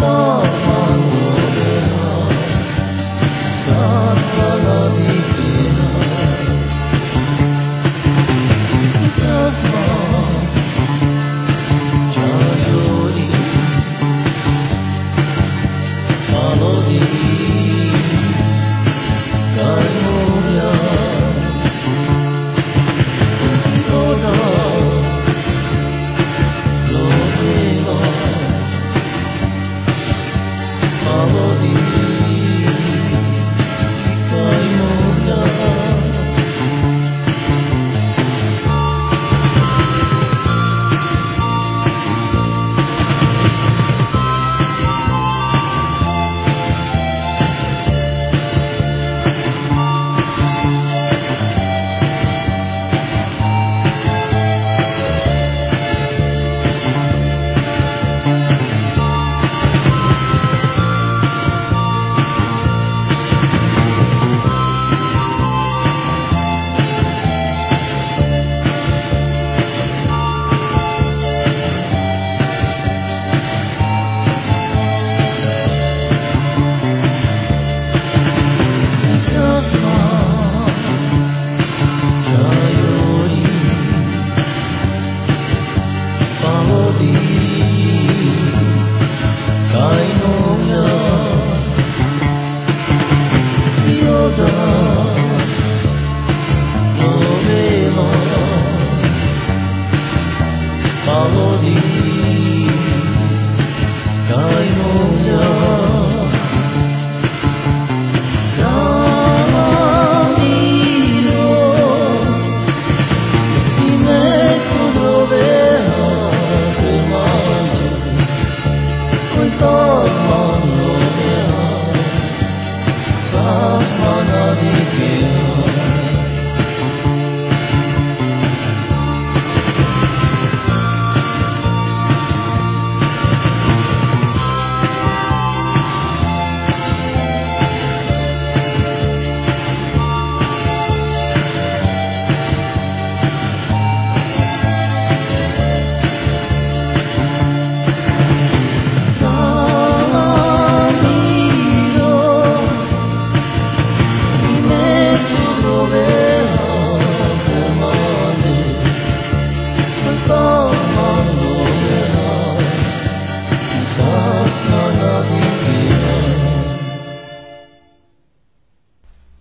Oh.